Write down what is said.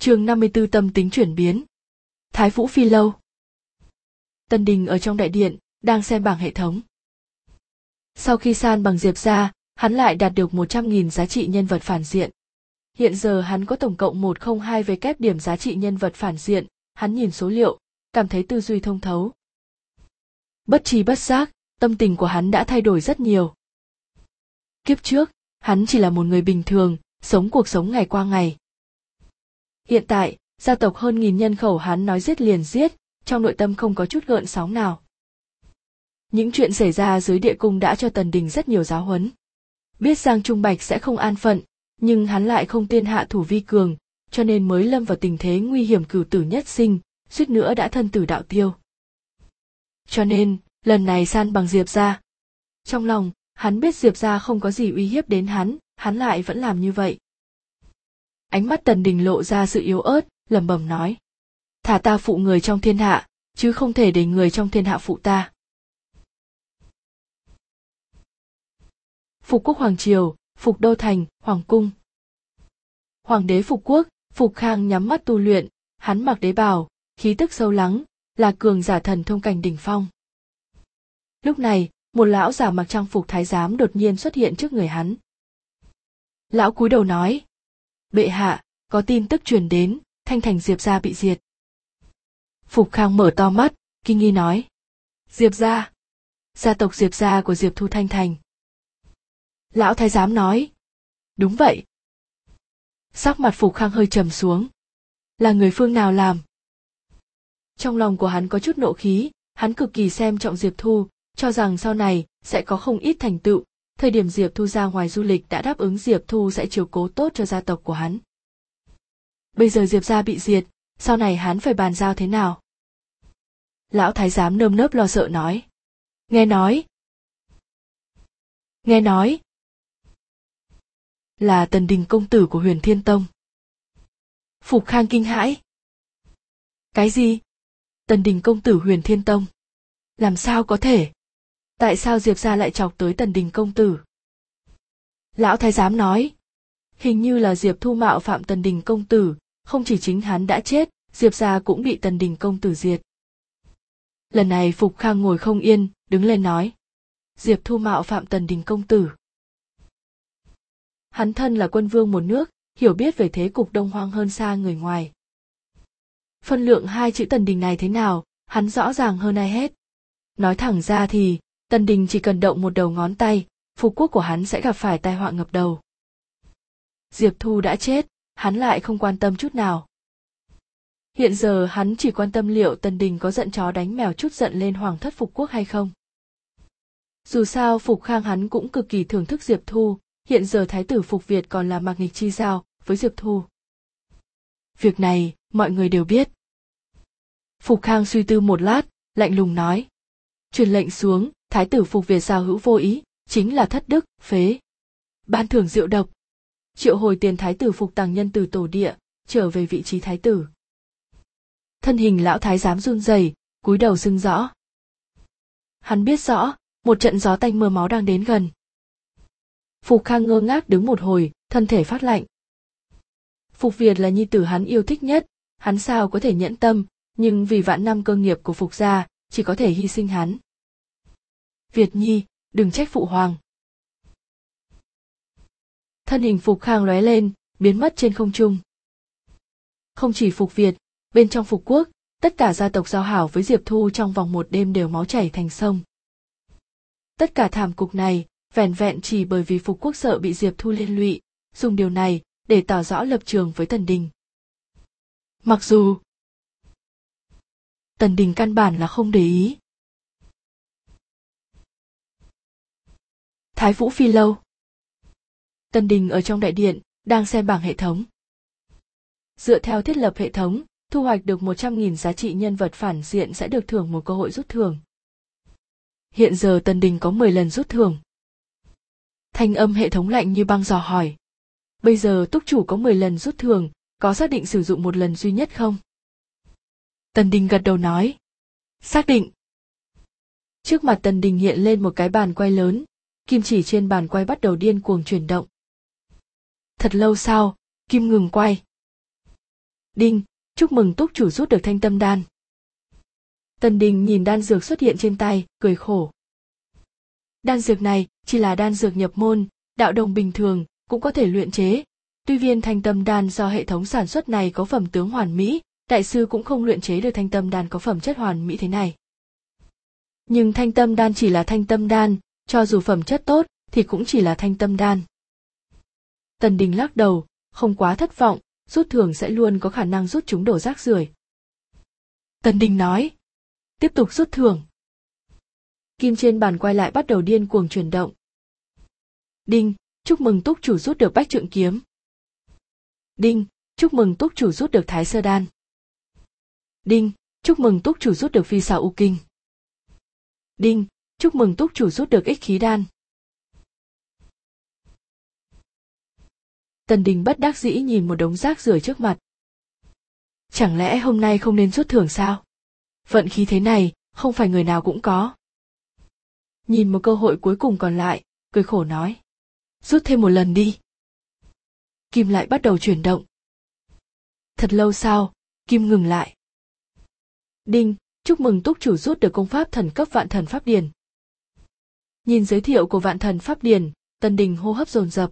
chương 54 tâm tính chuyển biến. Thái Vũ Phi Lâu Tân Đình ở trong đại điện, đang xem bảng hệ thống. Sau khi san bằng Diệp ra, hắn lại đạt được 100.000 giá trị nhân vật phản diện. Hiện giờ hắn có tổng cộng 102 về kép điểm giá trị nhân vật phản diện, hắn nhìn số liệu, cảm thấy tư duy thông thấu. Bất trí bất giác, tâm tình của hắn đã thay đổi rất nhiều. Kiếp trước, hắn chỉ là một người bình thường, sống cuộc sống ngày qua ngày. Hiện tại, gia tộc hơn nghìn nhân khẩu hắn nói giết liền giết, trong nội tâm không có chút gợn sóng nào. Những chuyện xảy ra dưới địa cung đã cho Tần Đình rất nhiều giáo huấn. Biết Giang Trung Bạch sẽ không an phận, nhưng hắn lại không tiên hạ thủ vi cường, cho nên mới lâm vào tình thế nguy hiểm cửu tử nhất sinh, suýt nữa đã thân tử đạo tiêu. Cho nên, lần này san bằng Diệp ra. Trong lòng, hắn biết Diệp ra không có gì uy hiếp đến hắn, hắn lại vẫn làm như vậy. Ánh mắt Tần Đình lộ ra sự yếu ớt, lẩm bẩm nói. Thả ta phụ người trong thiên hạ, chứ không thể để người trong thiên hạ phụ ta. Phục quốc Hoàng Triều, Phục Đô Thành, Hoàng Cung. Hoàng đế Phục Quốc, Phục Khang nhắm mắt tu luyện, hắn mặc đế bào, khí tức sâu lắng, là cường giả thần thông cảnh đỉnh phong. Lúc này, một lão giả mặc trang phục thái giám đột nhiên xuất hiện trước người hắn. Lão cúi đầu nói, bệ hạ, có tin tức truyền đến, thanh thành Diệp gia bị diệt. Phục Khang mở to mắt, kinh nghi nói, Diệp gia, gia tộc Diệp gia của Diệp Thu Thanh Thành. Lão thái giám nói, đúng vậy. Sắc mặt Phục Khang hơi trầm xuống. Là người phương nào làm? Trong lòng của hắn có chút nộ khí, hắn cực kỳ xem trọng Diệp Thu, cho rằng sau này sẽ có không ít thành tựu, thời điểm Diệp Thu ra ngoài du lịch đã đáp ứng Diệp Thu sẽ chiều cố tốt cho gia tộc của hắn. Bây giờ Diệp gia bị diệt, sau này hắn phải bàn giao thế nào? Lão thái giám nơm nớp lo sợ nói. Nghe nói. Nghe nói. Là tần đình công tử của huyền thiên tông. Phục khang kinh hãi. Cái gì? Tần đình công tử huyền thiên tông. Làm sao có thể? Tại sao diệp gia lại chọc tới tần đình công tử? Lão thái giám nói, hình như là diệp thu mạo phạm tần đình công tử, không chỉ chính hắn đã chết, diệp gia cũng bị tần đình công tử diệt. Lần này phục khang ngồi không yên, đứng lên nói, diệp thu mạo phạm tần đình công tử. Hắn thân là quân vương một nước, hiểu biết về thế cục đông hoang hơn xa người ngoài. Phân lượng hai chữ tần đình này thế nào, hắn rõ ràng hơn ai hết. Nói thẳng ra thì Tần Đình chỉ cần động một đầu ngón tay, phục quốc của hắn sẽ gặp phải tai họa ngập đầu. Diệp Thu đã chết, hắn lại không quan tâm chút nào. Hiện giờ hắn chỉ quan tâm liệu Tần Đình có giận chó đánh mèo chút giận lên hoàng thất phục quốc hay không. Dù sao Phục Khang hắn cũng cực kỳ thưởng thức Diệp Thu, hiện giờ Thái tử Phục Việt còn là mạc nghịch chi giao với Diệp Thu. Việc này, mọi người đều biết. Phục Khang suy tư một lát, lạnh lùng nói. Truyền lệnh xuống, thái tử phục việt giao hữu vô ý, chính là thất đức, phế. Ban thưởng rượu độc. Triệu hồi tiền thái tử phục tàng nhân từ tổ địa, trở về vị trí thái tử. Thân hình lão thái giám run rẩy, cúi đầu sưng rõ. Hắn biết rõ, một trận gió tanh mưa máu đang đến gần. Phục khang ngơ ngác đứng một hồi, thân thể phát lạnh. Phục việt là nhi tử hắn yêu thích nhất, hắn sao có thể nhẫn tâm, nhưng vì vạn năm cơ nghiệp của phục gia, chỉ có thể hy sinh hắn. Việt Nhi, đừng trách phụ hoàng. Thân hình Phục Khang lóe lên, biến mất trên không trung. Không chỉ Phục Việt, bên trong Phục Quốc, tất cả gia tộc giao hảo với Diệp Thu trong vòng một đêm đều máu chảy thành sông. Tất cả thảm cục này, vẻn vẹn chỉ bởi vì Phục Quốc sợ bị Diệp Thu liên lụy, dùng điều này để tỏ rõ lập trường với Tần Đình. Mặc dù Tần Đình căn bản là không để ý, Thái Vũ Phi Lâu Tân Đình ở trong đại điện, đang xem bảng hệ thống. Dựa theo thiết lập hệ thống, thu hoạch được 100.000 giá trị nhân vật phản diện sẽ được thưởng một cơ hội rút thưởng. Hiện giờ Tân Đình có 10 lần rút thưởng. Thanh âm hệ thống lạnh như băng dò hỏi. Bây giờ túc chủ có 10 lần rút thưởng, có xác định sử dụng một lần duy nhất không? Tần Đình gật đầu nói. Xác định. Trước mặt Tần Đình hiện lên một cái bàn quay lớn, kim chỉ trên bàn quay bắt đầu điên cuồng chuyển động. Thật lâu sau, kim ngừng quay. đinh chúc mừng túc chủ rút được thanh tâm đan tần đình nhìn đan dược xuất hiện trên tay cười khổ đan dược này chỉ là đan dược nhập môn đạo đồng bình thường cũng có thể luyện chế tuy viên thanh tâm đan do hệ thống sản xuất này có phẩm tướng hoàn mỹ đại sư cũng không luyện chế được thanh tâm đan có phẩm chất hoàn mỹ thế này nhưng thanh tâm đan chỉ là thanh tâm đan cho dù phẩm chất tốt thì cũng chỉ là thanh tâm đan. Tần đình lắc đầu, không quá thất vọng, rút thường sẽ luôn có khả năng rút chúng đổ rác rưởi. Tần đình nói, tiếp tục rút thường. kim trên bàn quay lại bắt đầu điên cuồng chuyển động. Đinh, chúc mừng túc chủ rút được bách trượng kiếm. Đinh, chúc mừng túc chủ rút được thái sơ đan. Đinh, chúc mừng túc chủ rút được phi xào u kinh. Đinh chúc mừng túc chủ rút được ích khí đan. Tần đình bất đắc dĩ nhìn một đống rác rưởi trước mặt. Chẳng lẽ hôm nay không nên rút thưởng sao? Vận khí thế này, không phải người nào cũng có. Nhìn một cơ hội cuối cùng còn lại, cười khổ nói. Rút thêm một lần đi. Kim lại bắt đầu chuyển động. Thật lâu sau, kim ngừng lại. Đinh, chúc mừng túc chủ rút được công pháp thần cấp vạn thần pháp điền nhìn giới thiệu của vạn thần pháp điển tân đình hô hấp dồn dập.